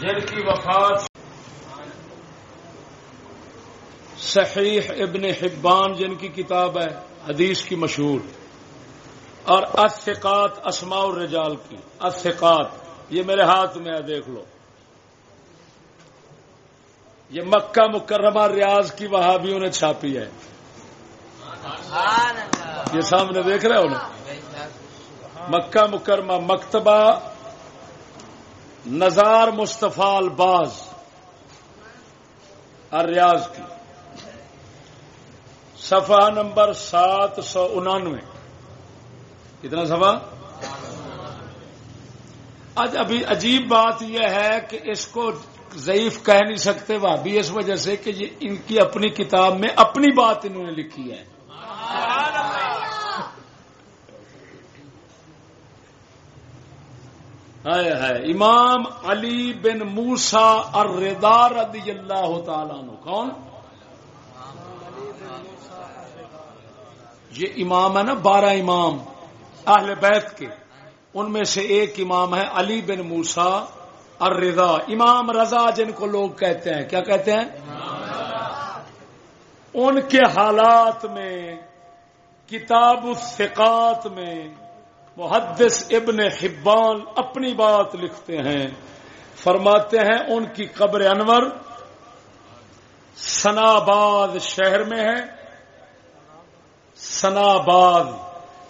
جن کی وفات۔ صحیح ابن حبان جن کی کتاب ہے حدیث کی مشہور۔ اور اثقات اسماء الرجال کی۔ اثقات یہ میرے ہاتھ میں ہے دیکھ لو۔ یہ مکہ مکرمہ ریاض کی وہابیوں نے چھاپی ہے۔ یہ سامنے دیکھ رہے ہو نا؟ مکہ مکرمہ مکتبہ نزار مصطفیٰ الباز ریاض کی۔ صفحہ نمبر سات سو انانوے۔ کتنا صفحہ؟ آج ابھی عجیب بات یہ ہے کہ اس کو ضعیف کہہ نہیں سکتے وہ بھی اس وجہ سے کہ یہ ان کی اپنی کتاب میں اپنی بات انہوں نے لکھی ہے۔ ہے امام علی بن موسا اور رضی اللہ تعالیٰ نو کون؟ یہ امام ہے نا، بارہ امام اہل بیت کے، ان میں سے ایک امام ہے علی بن موسا اور رضا امام رضا جن کو لوگ کہتے ہیں، کیا کہتے ہیں؟ ان کے حالات میں، کتاب الثقات میں محدث ابن حبان اپنی بات لکھتے ہیں۔ فرماتے ہیں ان کی قبر انور سناباد شہر میں ہے۔ سناباد،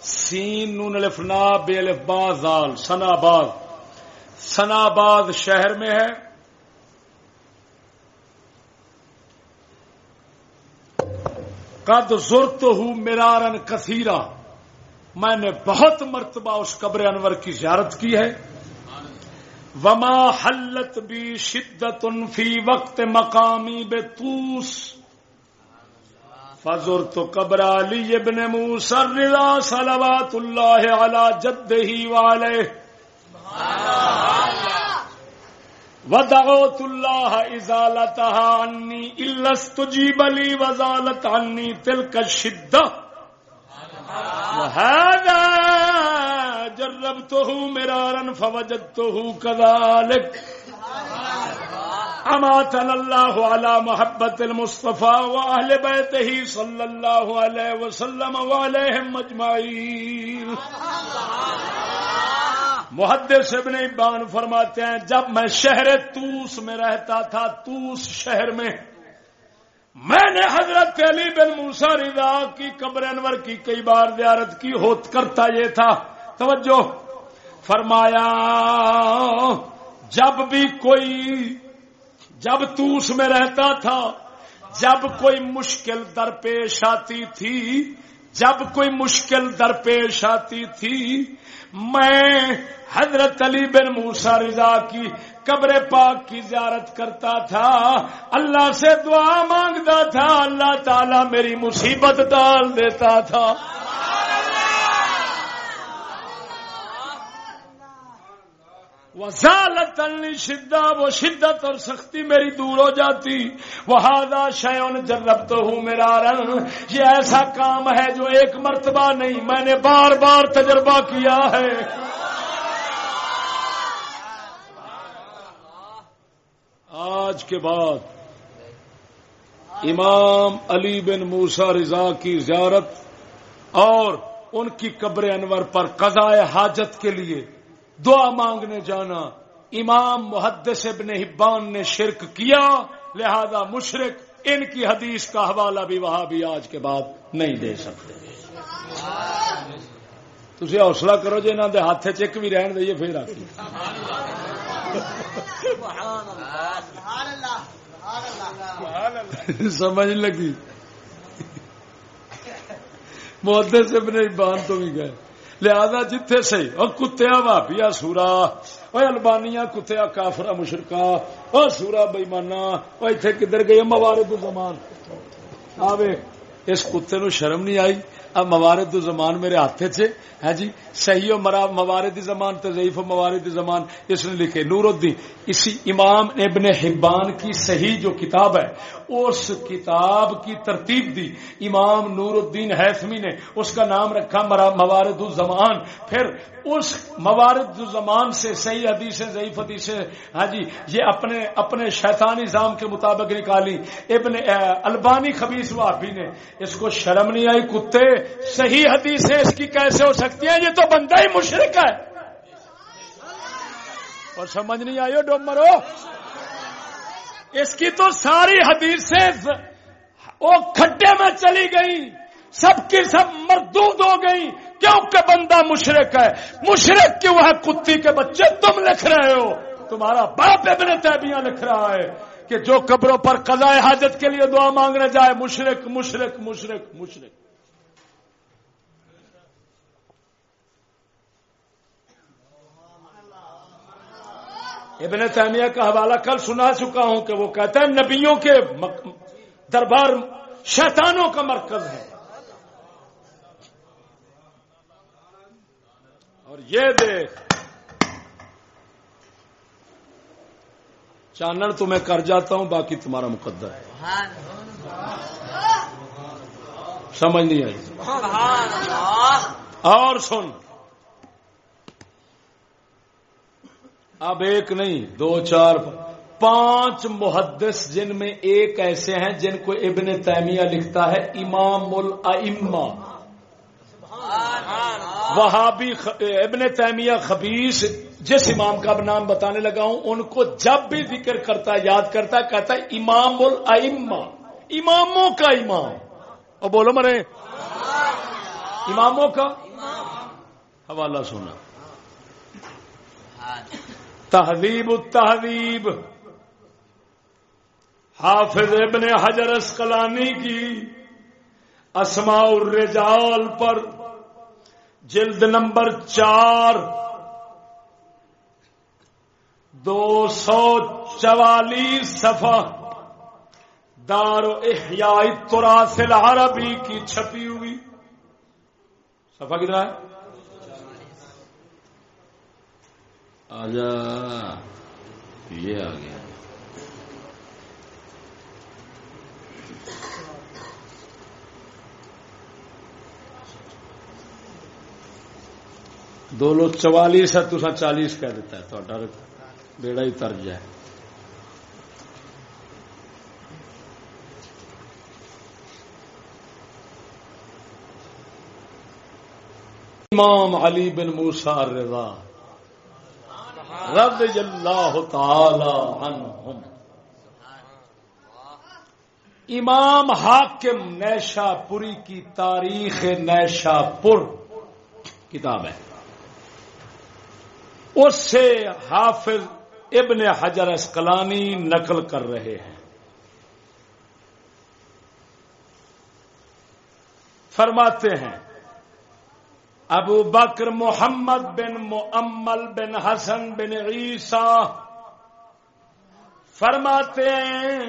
سین نون الفنا بے الف بازال سناباد۔ سناباد شہر میں ہے۔ قد زرت ہوں میرارن کثیرہ۔ میں نے بہت مرتبہ اس قبر انور کی زیارت کی ہے۔ وما حلت بھی شدت فی وقت مقامی بے توس فضر تو قبر علی ابن موسر رضا صلوات اللہ علی جد ہی والے ودعوت اللہ ازالتها عنی الا استجیب لی وزالت عنی تلک الشدہ جب تو ہوں وهذا جربته مرارا فوجدته كذلك. اماتنا الله على محبة المصطفى واهل بيته صلى الله عليه وسلم وعليهم مجمعين محدث ابن ابان فرماتے ہیں، جب میں شہر توس میں رہتا تھا توس شہر میں میں نے حضرت علی بن موسا رضا کی قبر انور کی کئی بار زیارت کی، ہوت کرتا یہ تھا۔ توجہ۔ فرمایا، جب بھی کوئی، جب توس میں رہتا تھا، جب کوئی مشکل درپیش آتی تھی، جب کوئی مشکل درپیش آتی تھی میں حضرت علی بن موسا رضا کی قبر پاک کی زیارت کرتا تھا، اللہ سے دعا مانگتا تھا، اللہ تعالیٰ میری مصیبت ڈال دیتا تھا۔ وزالت شدہ وہ شدت اور سختی میری دور ہو جاتی۔ وہ ہادا شیون جرب تو ہوں میرا رنگ یہ ایسا کام ہے جو ایک مرتبہ نہیں، میں نے بار بار تجربہ کیا ہے۔ آج کے بعد امام علی بن موسا رضا کی زیارت اور ان کی قبر انور پر قضاء حاجت کے لیے دعا مانگنے جانا۔ امام محدث ابن حبان نے شرک کیا، لہذا مشرق ان کی حدیث کا حوالہ بھی وہاں بھی آج کے بعد نہیں دے سکتے۔ تھی حوصلہ کرو جی انہوں کے ہاتھ چک بھی رہن دئیے، پھر آ سمجھ لگی۔ محدے سے اپنے بان تو بھی گئے۔ لہذا جتھے سی اور کتیا واپیا سورا وہ البانیا کتیا کافرا مشرقہ وہ سورا بےمانا وہ اتنے کدھر گئے؟ موارد زمان آوے اس کتے نو شرم نہیں آئی؟ اب موارد زمان میرے ہاتھ چ ہے ہاں جی صحیح و موارد زمان تو ضعیف و موارد زمان اس نے لکھے نور الدین اسی امام ابن حبان کی صحیح جو کتاب ہے، اس کتاب کی ترتیب دی۔ امام نور الدین حیثمی نے اس کا نام رکھا موارد الزمان پھر اس موارد الزمان سے صحیح حدیث ضعیف حدیث ہاں جی یہ اپنے اپنے شیطان نظام کے مطابق نکالی۔ ابن البانی خبیص وابی نے اس کو شرم نہیں آئی، کتے، صحیح حدیث اس کی کیسے ہو سکتی ہیں؟ یہ تو بندہ ہی مشرق ہے۔ اور سمجھ نہیں آئی ڈوب مرو۔ اس کی تو ساری حدیثیں وہ کھڈے میں چلی گئی سب کی سب مردود ہو گئی کیونکہ بندہ مشرق ہے؟ مشرق کیوں ہے؟ کتی کے بچے تم لکھ رہے ہو۔ تمہارا باپ ابن تیبیاں لکھ رہا ہے کہ جو قبروں پر قضاء حاجت کے لیے دعا مانگنے جائے، مشرق مشرق مشرق مشرق۔ ابن تیمیہ کا حوالہ کل سنا چکا ہوں کہ وہ کہتا ہے نبیوں کے دربار شیطانوں کا مرکز ہے۔ اور یہ دیکھ چانن تو میں کر جاتا ہوں باقی تمہارا مقدر ہے۔ سمجھ نہیں آئی۔ اور سن اب ایک نہیں، دو، چار، پانچ محدث جن میں ایک ایسے ہیں جن کو ابن تیمیہ لکھتا ہے امام الما وہاں بھی ابن تیمیہ خبیص جس امام کا نام بتانے لگا ہوں، ان کو جب بھی ذکر کرتا ہے یاد کرتا ہے کہتا ہے امام الما اماموں کا امام۔ اور بولو مرے۔ اماموں کا؟ حوالہ سنا ہاں جی۔ تہذیب التہذیب۔ حافظ ابن حجر اسقلانی کی اسماء الرجال پر جلد نمبر چار، دو سو چوالیس صفحہ دار و احیاء تراث العربی کی چھپی ہوئی۔ صفحہ کتنا ہے آجا۔ یہ آ گیا۔ دو لوگ چوالیس ہے تو چالیس کہہ دیتا ہے تو بیڑا ہی ترج ہے امام علی بن موسا رضا۔ رضی اللہ تعالی عنہم. امام حاکم نیشا پوری کی تاریخ نیشا پور کتاب ہے. اس سے حافظ ابن حجر اسکلانی نقل کر رہے ہیں. فرماتے ہیں ابو بکر محمد بن معمل بن حسن بن عیسا فرماتے ہیں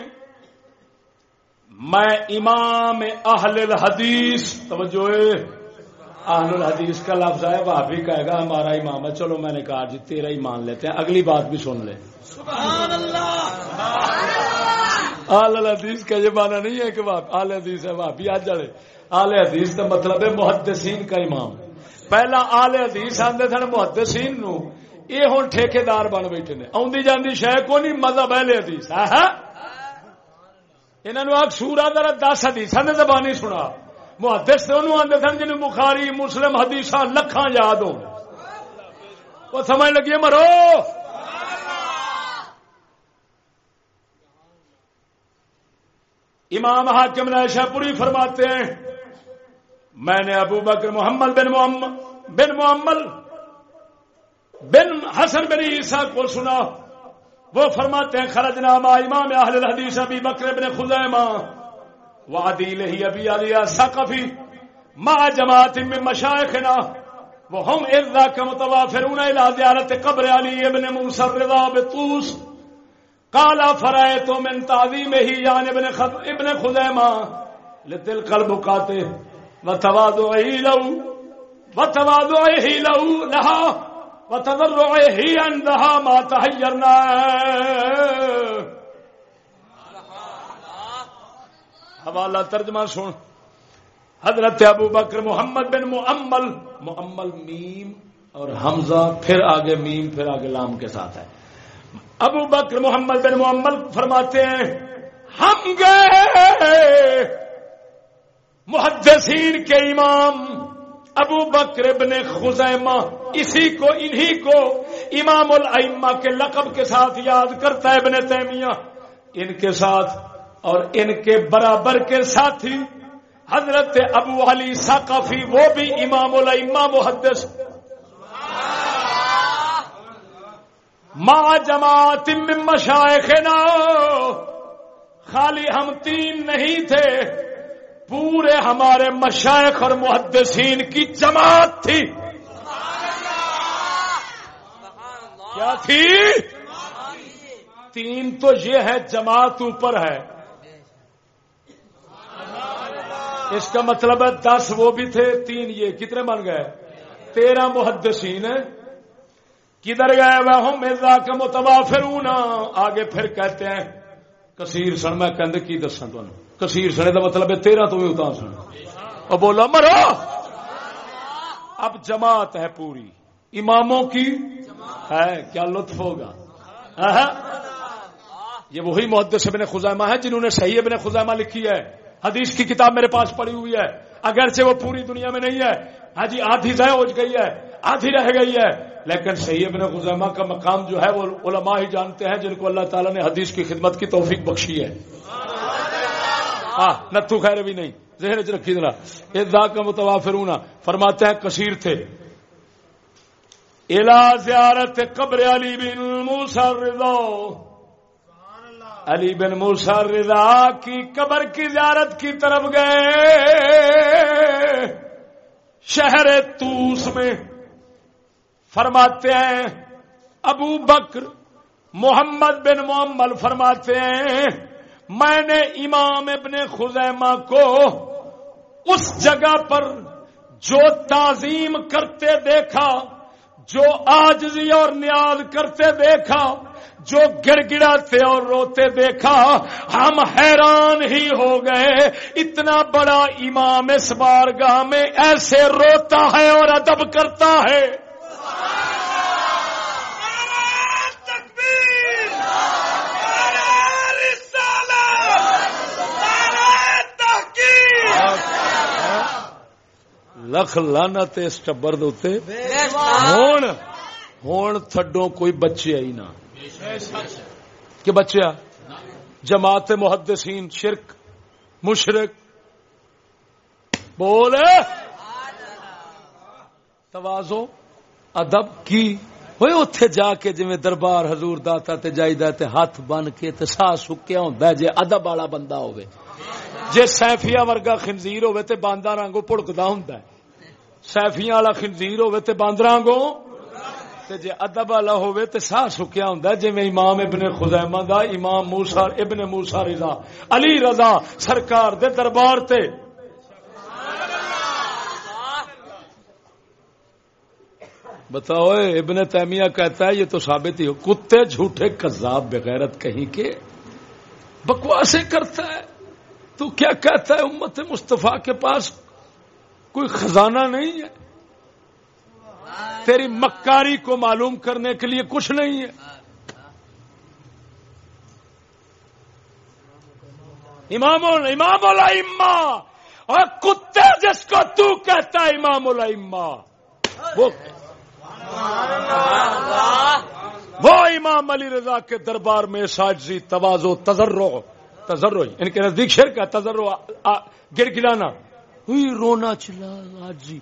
میں امام اہل الحدیث توجہ اہل الحدیث کا لفظ ہے وہ بھی کہے گا ہمارا امام ہے چلو میں نے کہا جی تیرا ہی مان لیتے ہیں اگلی بات بھی سن لے آل الحدیث کا یہ مانا نہیں ہے کہ آل حدیث ہے وہ بھی آج جڑے۔ آل حدیث کا مطلب ہے محدثین کا امام۔ پہلا آل حدیث آدھے سن محدثین نو یہ ہوں ٹھیکار بن بیٹھے نے آدھی جاندی شہ کو نہیں مذہب اہل حدیث انہوں آگ سورا در دس حدیث نے زبانی سنا محدث تو انہوں آدھے سن جن بخاری مسلم حدیث لکھاں یاد ہو وہ سمجھ لگی مرو امام حاکم نے شاہ پوری فرماتے ہیں میں نے ابو بکر محمد بن محمد بن محمد بن حسن بن عیسیٰ کو سنا۔ وہ فرماتے ہیں، خرج نامہ امام اہل الحدیث ابی بکر بن خزیمہ۔ وعدیل ہی ابی علی سقفی ما جماعت من مشایخنا۔ وهم اذا كمتوافرون الى زياره قبر علي ابن موسى الرضا بطوس۔ قال فرأيت من تعظيمه يعني یعنی ابن ابن خزيمه لتلك البقاته وتواضعه له وتواضعه له لها وتضرعه عندها ما حوالہ ترجمہ سن۔ حضرت ابو بکر محمد بن معمل معمل میم اور حمزہ، پھر آگے میم، پھر آگے لام کے ساتھ ہے۔ ابو بکر محمد بن معمل فرماتے ہیں، ہم گئے۔ محدثین کے امام ابو بکر ابن خزیمہ، اسی کو، انہی کو امام الائمہ کے لقب کے ساتھ یاد کرتا ہے ابن تیمیہ۔ ان کے ساتھ اور ان کے برابر کے ساتھی حضرت ابو علی ثقافی وہ بھی امام الائمہ محدث۔ ماں جماعت مشائخنا، خالی ہم تین نہیں تھے۔ پورے ہمارے مشائق اور محدثین کی جماعت تھی۔ کیا تھی؟ تین تو یہ ہے جماعت اوپر ہے۔ اس کا مطلب ہے دس وہ بھی تھے، تین یہ۔ کتنے بن گئے؟ تیرہ محدثین کدھر گئے؟ وہ ہوں مرزا کا متوافر آگے پھر کہتے ہیں، کثیر سن، میں کہندے کی دساں تمہیں؟ کثیر سنے کا مطلب ہے تیرہ تو بھی اتار سن اور بولا مرو۔ اب جماعت ہے پوری۔ اماموں کی ہے کیا لطف ہوگا؟ یہ وہی محدث ابن خزامہ ہے جنہوں نے صحیح ابن خزامہ لکھی ہے۔ حدیث کی کتاب میرے پاس پڑی ہوئی ہے۔ اگرچہ وہ پوری دنیا میں نہیں ہے۔ ہاں جی آدھی ضائع ہو گئی ہے۔ آدھی رہ گئی ہے۔ لیکن صحیح ابن خزامہ کا مقام جو ہے وہ علماء ہی جانتے ہیں جن کو اللہ تعالیٰ نے حدیث کی خدمت کی توفیق بخشی ہے۔ ہاں، نتو خیر بھی نہیں، ذہن چ رکھی ذرا۔ کا متوافر فرماتے ہیں کثیر تھے۔ الا زیارت قبر علی بن موسا رضا علی بن موسا رضا کی قبر کی زیارت کی طرف گئے۔ شہر توس میں۔ فرماتے ہیں، ابو بکر، محمد بن محمد فرماتے ہیں میں نے امام ابن خزیمہ کو اس جگہ پر جو تعظیم کرتے دیکھا، جو آجزی اور نیاز کرتے دیکھا، جو گڑ گڑاتے اور روتے دیکھا، ہم حیران ہی ہو گئے۔ اتنا بڑا امام اس بارگاہ میں ایسے روتا ہے اور ادب کرتا ہے۔ لکھ لانا اس ٹبر ہوں تھڈو کوئی بچے ہی نہ۔ کہ بچیا؟ جماعت محدثین شرک مشرق بول توازو ادب کی؟ ہوئے اتے جا کے جی دربار حضور داتا تے جائی تے ہاتھ بن کے تے سا سکیا ہوں جی ادب والا بندہ ہوئے۔ جی سیفیا ورگا خنزیر ہوئے تے آنگو پڑکتا ہوں سیفیا والا خنزیر ہوئے تے باندر آنگو جی ادب والا ہوئے تے سا سکیا ہوں جی امام ابن خزیمہ دا، امام موسا ابن موسا رضا، علی رضا سرکار دے دربار تے۔ بتاؤ ابن تیمیہ کہتا ہے، یہ تو ثابت ہی ہو، کتے جھوٹے کذاب بغیرت کہیں کے بکواسے کرتا ہے۔ تو کیا کہتا ہے امت مصطفیٰ کے پاس؟ کوئی خزانہ نہیں ہے۔ تیری مکاری کو معلوم کرنے کے لیے کچھ نہیں ہے۔ امام امام الما اور کتے جس کو تو کہتا ہے امام الما وہ وہ امام علی رضا کے دربار میں ساجزی توازو تجرو تجرو ان کے نزدیک شرک ہے تجرو گر گرانا ہوئی رونا چلا آج جی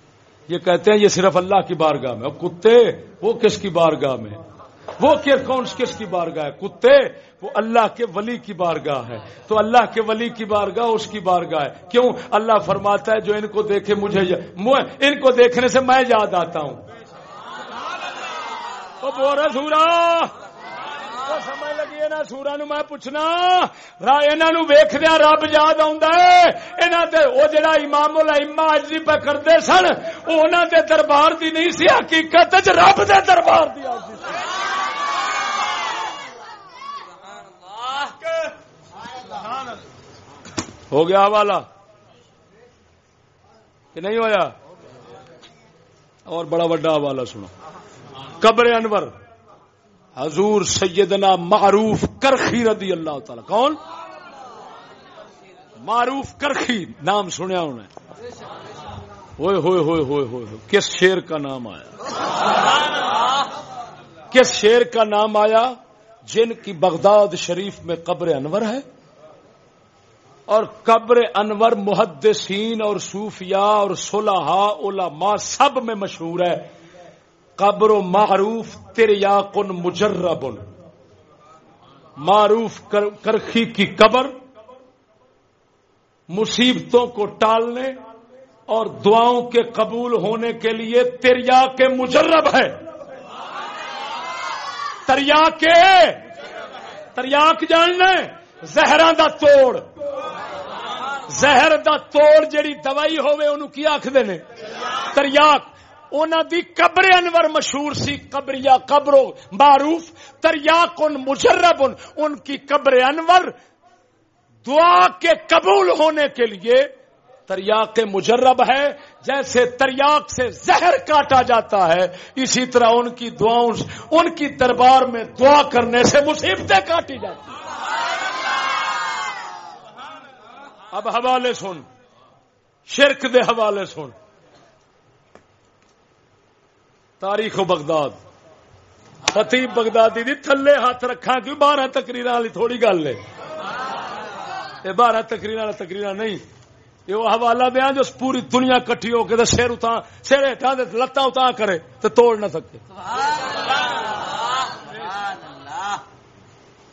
یہ کہتے ہیں یہ صرف اللہ کی بارگاہ میں۔ کتے، وہ کس کی بارگاہ میں؟ وہ کون، کس کی بارگاہ ہے؟ کتے، وہ اللہ کے ولی کی بارگاہ ہے۔ تو اللہ کے ولی کی بارگاہ اس کی بارگاہ ہے۔ کیوں؟ اللہ فرماتا ہے جو ان کو دیکھے مجھے ان کو دیکھنے سے میں یاد آتا ہوں۔ سمجھ لگی نا سورا نو میں پوچھنا انہوں ویخدیا رب یاد آ جڑا امام اما اج پہ کرتے سن وہ دے دربار دی نہیں سی حقیقت رب دے دربار دی ہو گیا حوالہ کہ نہیں ہویا اور بڑا بڑا حوالہ سنو قبر انور حضور سیدنا معروف کرخی رضی اللہ تعالی کون؟ معروف کرخی، نام سنیا انہیں ہوئے ہوئے ہوئے ہوئے ہوئے۔ کس شیر کا نام آیا؟ کس شیر کا نام آیا جن کی بغداد شریف میں قبر انور ہے؟ اور قبر انور محدثین اور صوفیاء اور صلحاء علماء سب میں مشہور ہے۔ قبر و معروف تریاقن مجرب معروف کرخی کی قبر، مصیبتوں کو ٹالنے اور دعاؤں کے قبول ہونے کے لیے تریا کے مجرب ہے۔ تریا کے تریاک جاننا زہرا دا توڑ۔ زہر دا توڑ جڑی دوائی ہوے انہوں کی آخر نے؟ تریاک اونا دی قبر انور مشہور سی قبریا قبرو معروف تریاک ان مجرب ان کی قبر انور دعا کے قبول ہونے کے لیے تریاق مجرب ہے، جیسے تریاق سے زہر کاٹا جاتا ہے، اسی طرح ان کی دعاؤں، ان کی دربار میں دعا کرنے سے مصیبتیں کاٹی جاتی اب حوالے سن، شرک دے حوالے سن۔ تاریخ و بغداد۔ خطیب بغدادی دی تھلے ہاتھ رکھا کیوں بارہ تقریر والی تھوڑی گل ہے۔ یہ بارہ تقریر والا تقریر نہیں۔ یہ وہ حوالہ دیا جو پوری دنیا کٹھی ہو کے سیر اتنا سیر ہٹا دے لتا اتنا کرے تو توڑ نہ سکے۔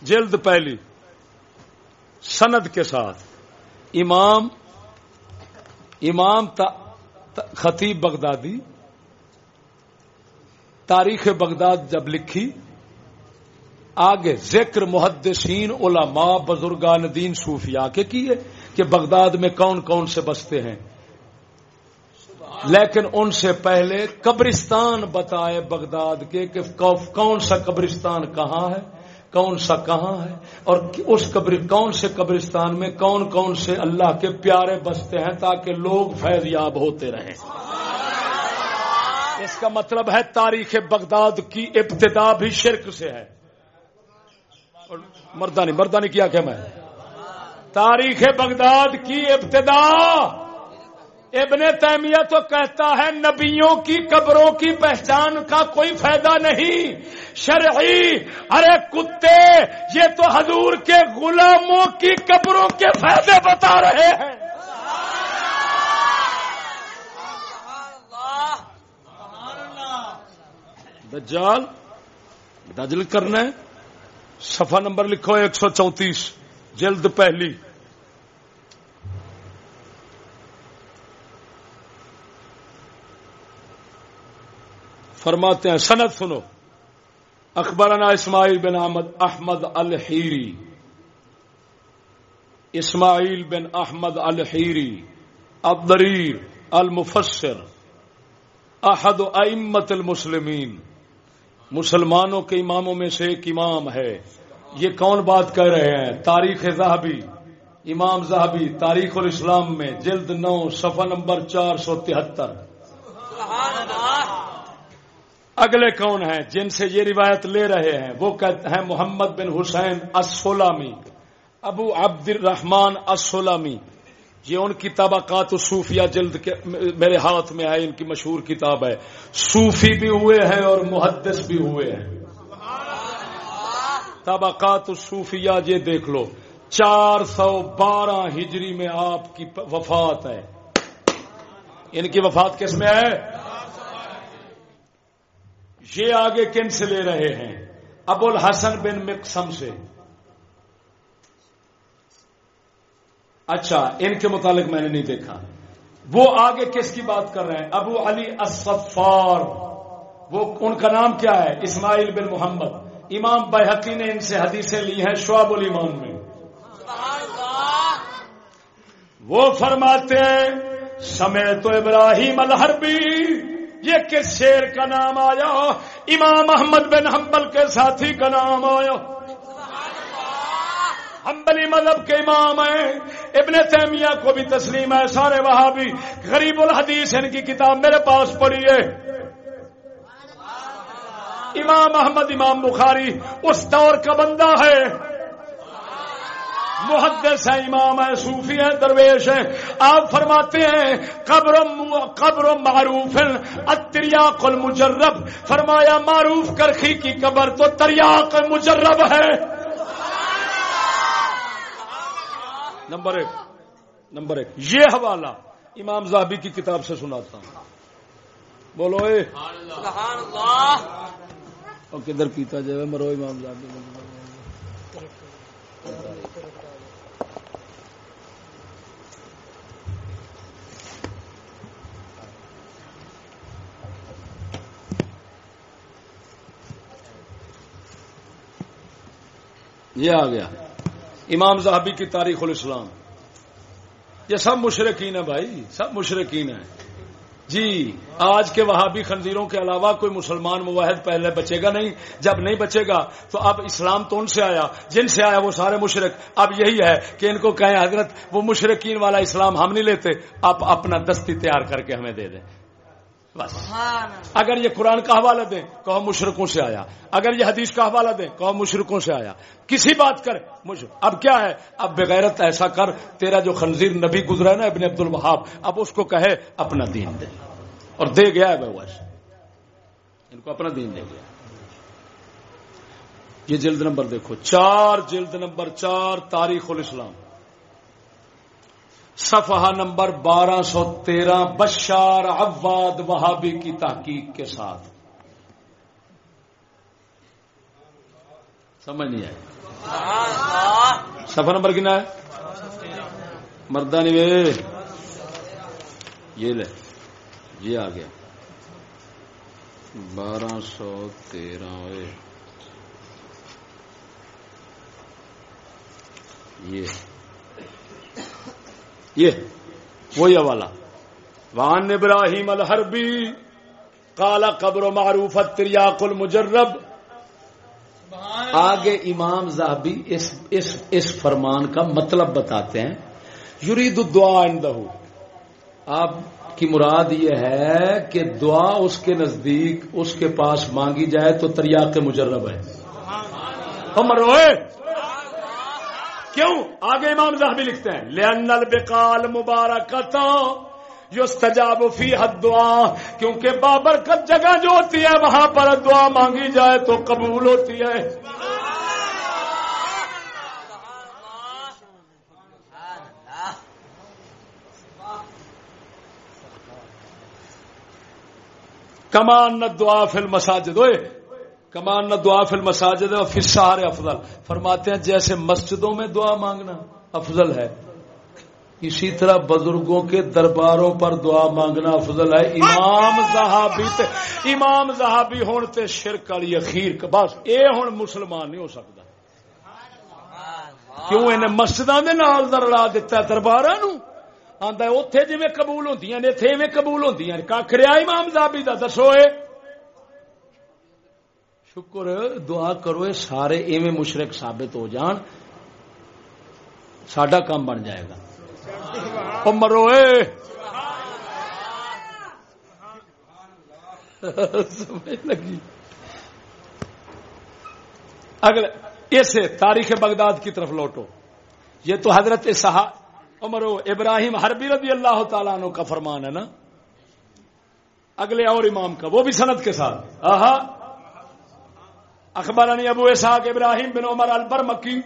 جلد پہلی۔ سند کے ساتھ۔ امام امام خطیب بغدادی تاریخ بغداد جب لکھی، آگے ذکر محدثین، علماء، بزرگان دین صوفیاء کے کیے کہ بغداد میں کون کون سے بستے ہیں۔ لیکن ان سے پہلے قبرستان بتائے بغداد کے کہ کون سا قبرستان کہاں ہے، کون سا کہاں ہے، اور اس قبر، کون سے قبرستان میں کون کون سے اللہ کے پیارے بستے ہیں تاکہ لوگ فیض یاب ہوتے رہیں۔ اس کا مطلب ہے تاریخ بغداد کی ابتدا بھی شرک سے ہے۔ مردانی مردانی کیا کہ میں؟ تاریخ بغداد کی ابتدا۔ ابن تیمیہ تو کہتا ہے نبیوں کی قبروں کی پہچان کا کوئی فائدہ نہیں۔ شرعی، ارے کتے، یہ تو حضور کے غلاموں کی قبروں کے فائدے بتا رہے ہیں۔ دجال، دجل کرنا ہے۔ سفا نمبر لکھو ایک سو چونتیس، جلد پہلی۔ فرماتے ہیں، سند سنو۔ اخبرنا اسماعیل بن احمد احمد الحیری۔ اسماعیل بن احمد الحیری عبدریر المفسر۔ احد ائمت المسلمین۔ مسلمانوں کے اماموں میں سے ایک امام ہے۔ یہ کون بات کہہ رہے ہیں؟ تاریخ زہبی امام زہبی تاریخ الاسلام میں، جلد نو، صفحہ نمبر چار سو تہتر۔ اگلے کون ہیں؟ جن سے یہ روایت لے رہے ہیں، وہ کہتے ہیں محمد بن حسین اسولامی ابو عبد الرحمان اسولامی یہ ان کی طبقات صوفیہ جلد کے میرے ہاتھ میں ہے ان کی مشہور کتاب ہے۔ صوفی بھی ہوئے ہیں اور محدث بھی ہوئے ہیں۔ طبقات صوفیہ، یہ دیکھ لو، چار سو بارہ ہجری میں آپ کی وفات ہے۔ ان کی وفات کس میں ہے؟ یہ آگے کن سے لے رہے ہیں؟ ابو الحسن بن مقسم سے۔ اچھا ان کے متعلق میں نے نہیں دیکھا۔ وہ آگے کس کی بات کر رہے ہیں؟ ابو علی اصفار وہ ان کا نام کیا ہے؟ اسماعیل بن محمد۔ امام بحقی نے ان سے حدیثیں لی ہیں شعب الایمان میں۔ وہ فرماتے ہیں سمے تو ابراہیم الحربی۔ یہ کس شیر کا نام آیا؟ امام محمد بن حنبل کے ساتھی کا نام آیا۔ حنبلی مذہب کے امام ہیں۔ ابن تیمیہ کو بھی تسلیم ہے۔ سارے وہاں بھی غریب الحدیث ان کی کتاب میرے پاس پڑی ہے۔ امام احمد، امام بخاری اس دور کا بندہ ہے۔ محدث ہے امام ہے صوفی ہے درویش ہے آپ فرماتے ہیں، قبر قبر معروف اتریاق المجرب۔ فرمایا، معروف کرخی کی قبر تو تریاق مجرب ہے۔ نمبر ایک نمبر ایک یہ حوالہ امام زابی کی کتاب سے سناتا ہوں بولو اے۔ کدھر پیتا جائے مرو امام زابی یہ آ گیا۔ امام صاحبی کی تاریخ الاسلام۔ یہ سب مشرقین ہے بھائی، سب مشرقین ہیں۔ جی آج کے وہاں بھی خنزیروں کے علاوہ کوئی مسلمان مواحد پہلے بچے گا نہیں، جب نہیں بچے گا تو اب اسلام تو ان سے آیا، جن سے آیا وہ سارے مشرق۔ اب یہی ہے کہ ان کو کہیں حضرت وہ مشرقین والا اسلام ہم نہیں لیتے آپ اپنا دستی تیار کر کے ہمیں دے دیں۔ بس۔ اگر یہ قرآن کا حوالہ دیں کہو مشرقوں سے آیا۔ اگر یہ حدیث کا حوالہ دیں کہو مشرقوں سے آیا۔ کسی بات کر اب کیا ہے؟ اب بغیرت ایسا کر تیرا جو خنزیر نبی گزرا ہے نا ابن عبد الوہاب اب اس کو کہے اپنا دین دے۔ اور دے گیا ہے بس ان کو اپنا دین دے گیا۔ یہ جلد نمبر دیکھو چار جلد نمبر چار تاریخ الاسلام۔ صفحہ نمبر بارہ سو تیرہ، بشار عواد وہابی کی تحقیق کے ساتھ۔ سمجھ نہیں آئے صفحہ نمبر کتنا ہے؟ مردانی میں یہ لے۔ یہ آ گیا۔ بارہ سو تیرہ۔ یہ۔ یہ وہی حوالہ وان ابراہیم الحربی کالا قبر و معروف تریاق المجرب۔ آگے امام زاہبی اس, اس, اس فرمان کا مطلب بتاتے ہیں۔ یرید الدعا اندہ آپ کی مراد یہ ہے کہ دعا اس کے نزدیک اس کے پاس مانگی جائے تو تریاق مجرب ہے۔ ہم روئے۔ کیوں؟ آگے امام زہبی لکھتے ہیں لین البقال مبارک یستجاب فی حد دعا کیونکہ بابرکت جگہ جو ہوتی ہے، وہاں پر دعا مانگی جائے تو قبول ہوتی ہے۔ کمان دعا فل مساجد ہوئے کمان نہ دعا فل مساجد اور پھر سارے افضل۔ فرماتے ہیں جیسے مسجدوں میں دعا مانگنا افضل ہے۔ اسی طرح بزرگوں کے درباروں پر دعا مانگنا افضل ہے۔ امام صحابی تے امام صحابی ہون تے شرک والی اخیر بس اے ہن مسلمان نہیں ہو سکتا۔ کیوں انہیں مسجدوں کے نال رلا دیتا دربار آتا اتے جی قبول ہوتی نے اتنے قبول ہوتی کھ رہا امام صاحبی کا دسو شکر دعا کرو سارے ایویں مشرق ثابت ہو جان سڈا کام بن جائے گا۔ مرو لگی۔ اگلے اسے تاریخ بغداد کی طرف لوٹو۔ یہ تو حضرت صحا عمرو ابراہیم حربی رضی اللہ تعالیٰ عنہ کا فرمان ہے نا؟ اگلے اور امام کا وہ بھی صنعت کے ساتھ۔ آہا۔ اخبارانی ابو اسحاق ابراہیم بن عمر البر مکی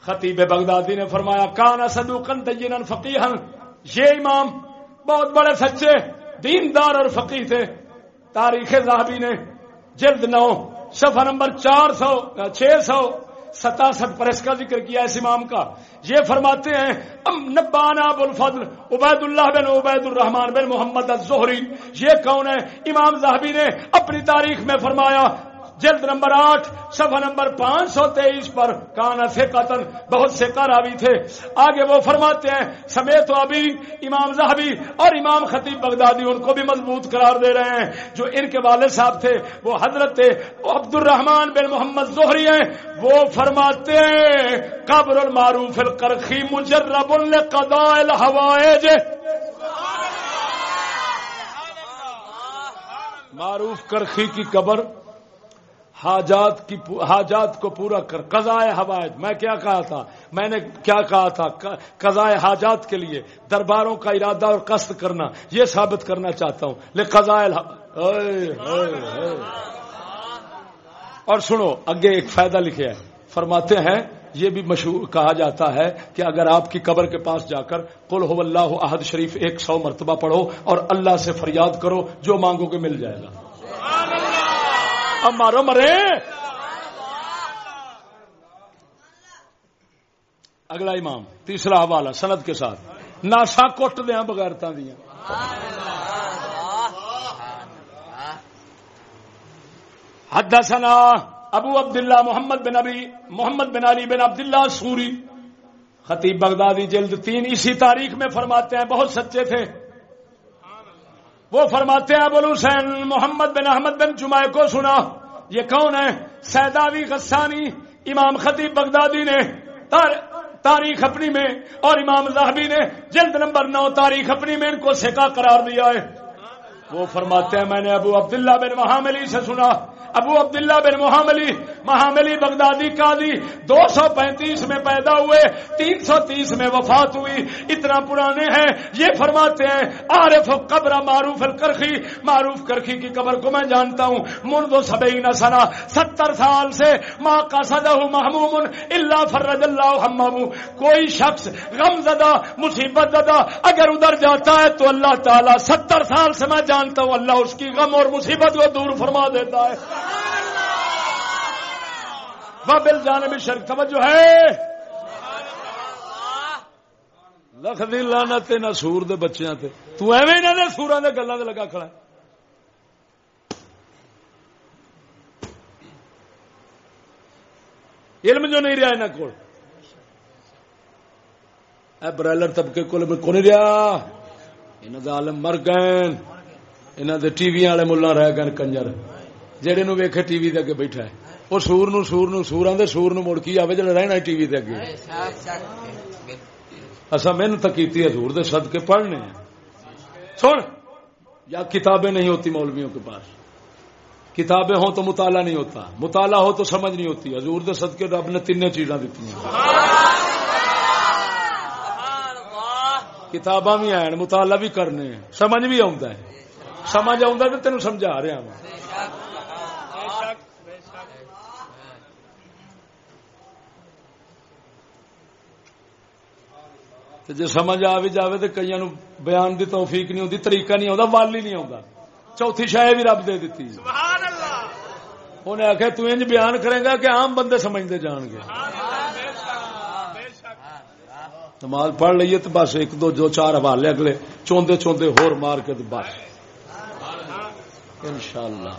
خطیب بغدادی نے فرمایا، کان صدوقن دینا فقیحا. یہ امام بہت بڑے سچے دیندار اور فقی تھے۔ تاریخ زاہبی نے جلد نو، صفحہ نمبر چار سو، چھ سو، ستاسٹھ پر اس کا ذکر کیا اس امام کا۔ یہ فرماتے ہیں نبانا ابو الفضل عبید اللہ بن عبید الرحمان بن محمد الزہری۔ یہ کون ہے؟ امام زاہبی نے اپنی تاریخ میں فرمایا جلد نمبر آٹھ سفا نمبر پانچ سو تیئیس پر کانا سے قتل بہت سے کاراوی تھے۔ آگے وہ فرماتے ہیں، سمیت ابھی امام زہبی اور امام خطیب بغدادی ان کو بھی مضبوط قرار دے رہے ہیں۔ جو ان کے والد صاحب تھے، وہ حضرت وہ عبد الرحمان بن محمد زہری ہیں۔ وہ فرماتے ہیں، قبر المعروف القرخی مجرب القضاء الحوائج۔ معروف کرخی کی قبر حاجات کی حاجات کو پورا کر، قضائے حوائج۔ میں کیا کہا تھا؟ میں نے کیا کہا تھا؟ قضائے حاجات کے لیے درباروں کا ارادہ اور قصد کرنا، یہ ثابت کرنا چاہتا ہوں۔ لیکن قضائے اور سنو، اگے ایک فائدہ لکھے ہے فرماتے ہیں، یہ بھی مشہور کہا جاتا ہے کہ اگر آپ کی قبر کے پاس جا کر کل ہو اللہ عہد شریف ایک سو مرتبہ پڑھو اور اللہ سے فریاد کرو، جو مانگو گے مل جائے گا۔ اب مارو مرے۔ اگلا امام، تیسرا حوالہ، سند کے ساتھ۔ ناسا کٹ دیا بغیرتا دیا۔ حدثنا ابو عبداللہ محمد بن ابی، محمد بن علی بن عبداللہ سوری۔ خطیب بغدادی جلد تین، اسی تاریخ میں فرماتے ہیں، بہت سچے تھے۔ وہ فرماتے ہیں ابو الحسین، محمد بن احمد بن جمعہ کو سنا۔ یہ کون ہے؟ سیداوی غسانی، امام خطیب بغدادی نے۔ تاریخ اپنی میں اور امام زہبی نے۔ جلد نمبر نو، تاریخ اپنی میں ان کو سکا قرار دیا ہے۔ وہ فرماتے ہیں، میں نے ابو عبداللہ بن محاملی سے سنا۔ ابو عبداللہ بن محملی محملی بغدادی قاضی، دو سو پینتیس میں پیدا ہوئے، تین سو تیس میں وفات ہوئی۔ اتنا پرانے ہیں، یہ فرماتے ہیں، عارف قبر معروف الکرخی۔ معروف کرخی کی قبر کو میں جانتا ہوں۔ من و سبئی نہ سنا ستر سال سے ماں کا سدا محموم اللہ فرج اللہ کوئی شخص غم زدہ، مصیبت زدہ، اگر ادھر جاتا ہے تو اللہ تعالیٰ ستر سال سے میں جانتا ہوں، اللہ اس کی غم اور مصیبت کو دور فرما دیتا ہے۔ بل جانے میں شرک، توجہ ہے؟ لکھ دی لانا نہ سور دے بچیاں تے۔ تو ایویں نہ دے سوراں دے گلاں تے لگا کھڑا علم جو نہیں رہا انہاں کول۔ اے برائلر طبقے کول کو نہیں رہا؟ انہاں دے عالم مر گئے انہاں دے ٹی وی والے ملہ رہ گئے کنجر۔ جہے نو ویکھے ٹی وی دے بیٹھا ہے وہ سور نو سور نو سور آدھے سور نو مڑ کی آئے جڑا رہنا ٹی وی دے اگے اصا محنت کی حضور دے کے پڑھنے سن یا کتابیں نہیں ہوتی مولویوں کے پاس کتابیں ہوں تو مطالعہ نہیں ہوتا مطالعہ ہو تو سمجھ نہیں ہوتی حضور دے کے رب نے تین چیزاں دیتی کتاباں بھی ہیں مطالعہ بھی کرنے سمجھ بھی ہے سمجھ آ تین سمجھا رہا ہوں جی سمجھ آ بھی جائے تو کئی بیان دی توفیق نہیں ہوتی طریقہ نہیں آتا ول ہی نہیں آتا چوتھی شاید بھی رب دے دیتی انہیں آخیا تج بیان کرے گا کہ عام بندے سمجھتے جان گے۔ نماز پڑھ لیے تو بس ایک دو جو چار حوالے اگلے چوندے چوندے ہور مار کے بس۔ ان شاء اللہ